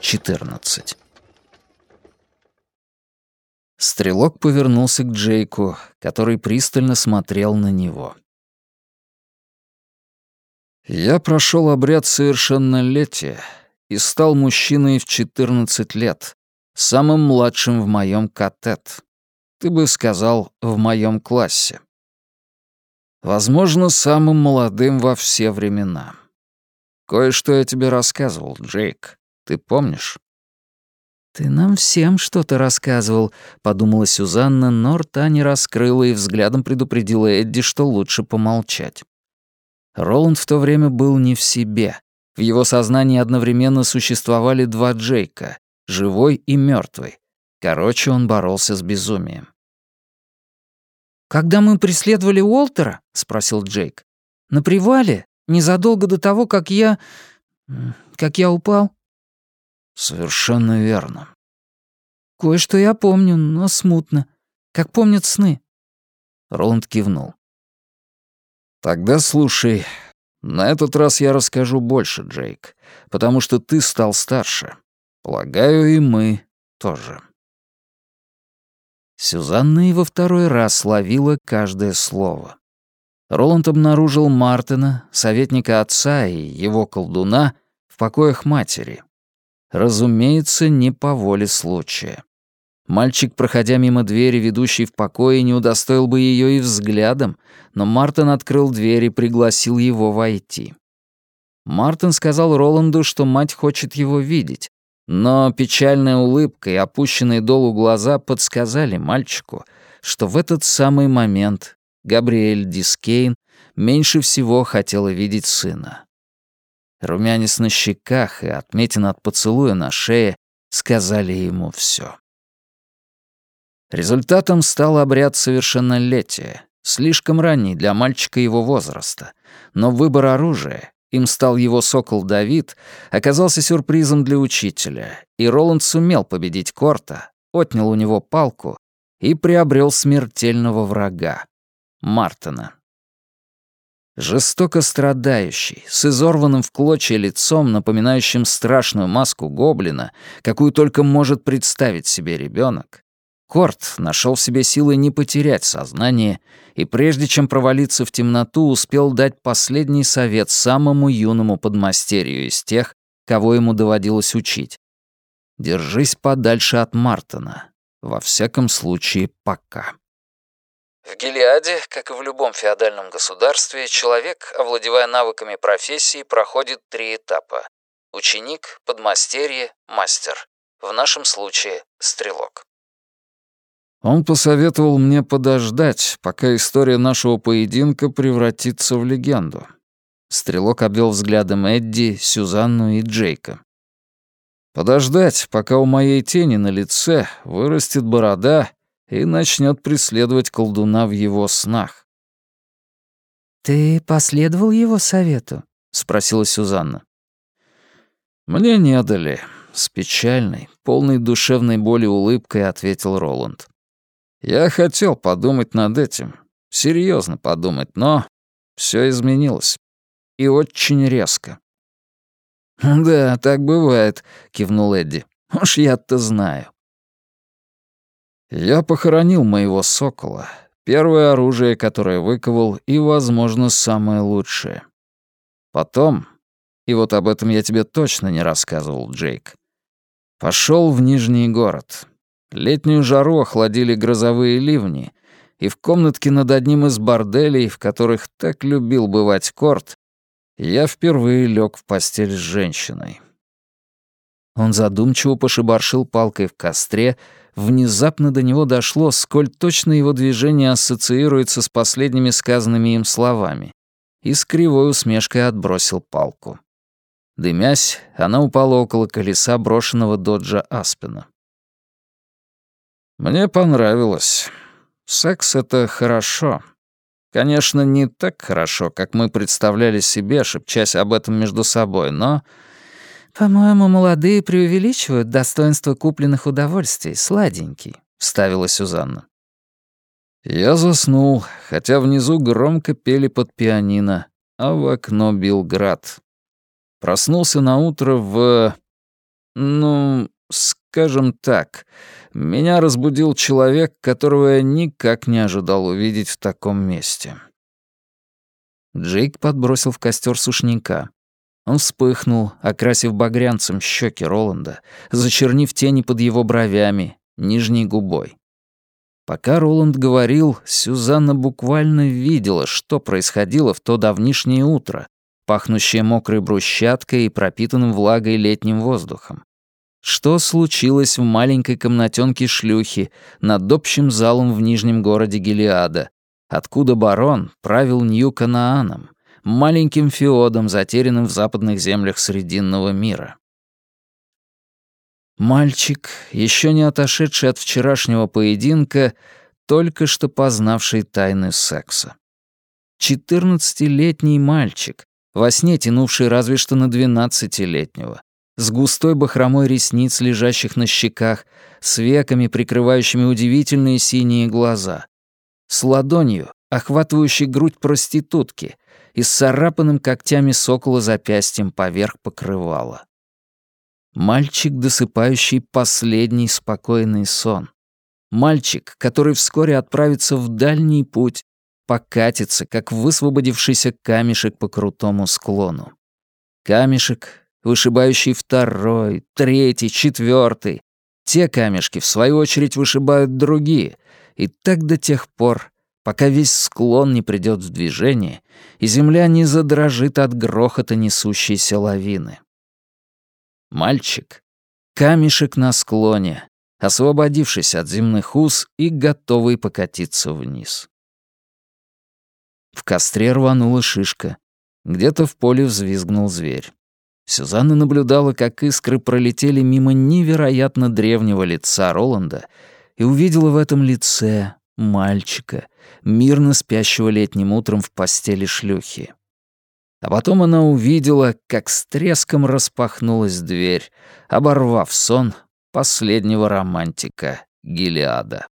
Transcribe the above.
Четырнадцать. Стрелок повернулся к Джейку, который пристально смотрел на него. «Я прошел обряд совершеннолетия и стал мужчиной в 14 лет, самым младшим в моем катет. Ты бы сказал, в моем классе. Возможно, самым молодым во все времена. Кое-что я тебе рассказывал, Джейк. Ты помнишь?» «Ты нам всем что-то рассказывал», — подумала Сюзанна, но рта не раскрыла и взглядом предупредила Эдди, что лучше помолчать. Роланд в то время был не в себе. В его сознании одновременно существовали два Джейка — живой и мертвый. Короче, он боролся с безумием. «Когда мы преследовали Уолтера?» — спросил Джейк. «На привале? Незадолго до того, как я... как я упал?» Совершенно верно. Кое-что я помню, но смутно. Как помнят сны. Роланд кивнул. Тогда слушай. На этот раз я расскажу больше, Джейк, потому что ты стал старше. Полагаю, и мы тоже. Сюзанна и во второй раз ловила каждое слово. Роланд обнаружил Мартина, советника отца и его колдуна, в покоях матери. Разумеется, не по воле случая. Мальчик, проходя мимо двери, ведущей в покое, не удостоил бы ее и взглядом, но Мартин открыл дверь и пригласил его войти. Мартин сказал Роланду, что мать хочет его видеть, но печальная улыбка и опущенные долу глаза подсказали мальчику, что в этот самый момент Габриэль Дискейн меньше всего хотела видеть сына. Румянец на щеках и отметина от поцелуя на шее сказали ему все. Результатом стал обряд совершеннолетия, слишком ранний для мальчика его возраста, но выбор оружия, им стал его сокол Давид, оказался сюрпризом для учителя, и Роланд сумел победить Корта, отнял у него палку и приобрел смертельного врага — Мартина. Жестоко страдающий, с изорванным в клочья лицом, напоминающим страшную маску гоблина, какую только может представить себе ребенок, Корт нашел в себе силы не потерять сознание и прежде чем провалиться в темноту, успел дать последний совет самому юному подмастерью из тех, кого ему доводилось учить. «Держись подальше от Мартона. Во всяком случае, пока». В Гелиаде, как и в любом феодальном государстве, человек, овладевая навыками профессии, проходит три этапа. Ученик, подмастерье, мастер. В нашем случае — стрелок. Он посоветовал мне подождать, пока история нашего поединка превратится в легенду. Стрелок обвел взглядом Эдди, Сюзанну и Джейка. Подождать, пока у моей тени на лице вырастет борода и начнет преследовать колдуна в его снах. «Ты последовал его совету?» — спросила Сюзанна. «Мне не дали», — с печальной, полной душевной боли улыбкой ответил Роланд. «Я хотел подумать над этим, серьезно подумать, но все изменилось. И очень резко». «Да, так бывает», — кивнул Эдди. «Уж я-то знаю». Я похоронил моего сокола. Первое оружие, которое выковал, и, возможно, самое лучшее. Потом, и вот об этом я тебе точно не рассказывал, Джейк, пошел в Нижний город. Летнюю жару охладили грозовые ливни, и в комнатке над одним из борделей, в которых так любил бывать Корт, я впервые лег в постель с женщиной. Он задумчиво пошибаршил палкой в костре, внезапно до него дошло, сколь точно его движение ассоциируется с последними сказанными им словами, и с кривой усмешкой отбросил палку. Дымясь, она упала около колеса брошенного доджа Аспена. «Мне понравилось. Секс — это хорошо. Конечно, не так хорошо, как мы представляли себе, шепчась об этом между собой, но «По-моему, молодые преувеличивают достоинство купленных удовольствий, сладенький», — вставила Сюзанна. Я заснул, хотя внизу громко пели под пианино, а в окно бил град. Проснулся на утро в... Ну, скажем так, меня разбудил человек, которого я никак не ожидал увидеть в таком месте. Джейк подбросил в костер сушняка. Он вспыхнул, окрасив багрянцем щеки Роланда, зачернив тени под его бровями, нижней губой. Пока Роланд говорил, Сюзанна буквально видела, что происходило в то давнишнее утро, пахнущее мокрой брусчаткой и пропитанным влагой летним воздухом. Что случилось в маленькой комнатенке шлюхи над общим залом в нижнем городе Гелиада, откуда барон правил Нью-Канааном, маленьким феодом, затерянным в западных землях Срединного мира. Мальчик, еще не отошедший от вчерашнего поединка, только что познавший тайны секса. Четырнадцатилетний мальчик, во сне тянувший разве что на двенадцатилетнего, с густой бахромой ресниц, лежащих на щеках, с веками, прикрывающими удивительные синие глаза, с ладонью, охватывающей грудь проститутки, и с царапанным когтями сокола запястьем поверх покрывала. Мальчик, досыпающий последний спокойный сон. Мальчик, который вскоре отправится в дальний путь, покатится, как высвободившийся камешек по крутому склону. Камешек, вышибающий второй, третий, четвертый. Те камешки, в свою очередь, вышибают другие. И так до тех пор, пока весь склон не придет в движение, и земля не задрожит от грохота несущейся лавины. Мальчик — камешек на склоне, освободившись от земных уз и готовый покатиться вниз. В костре рванула шишка. Где-то в поле взвизгнул зверь. Сюзанна наблюдала, как искры пролетели мимо невероятно древнего лица Роланда и увидела в этом лице мальчика, мирно спящего летним утром в постели шлюхи. А потом она увидела, как с треском распахнулась дверь, оборвав сон последнего романтика Гелиада.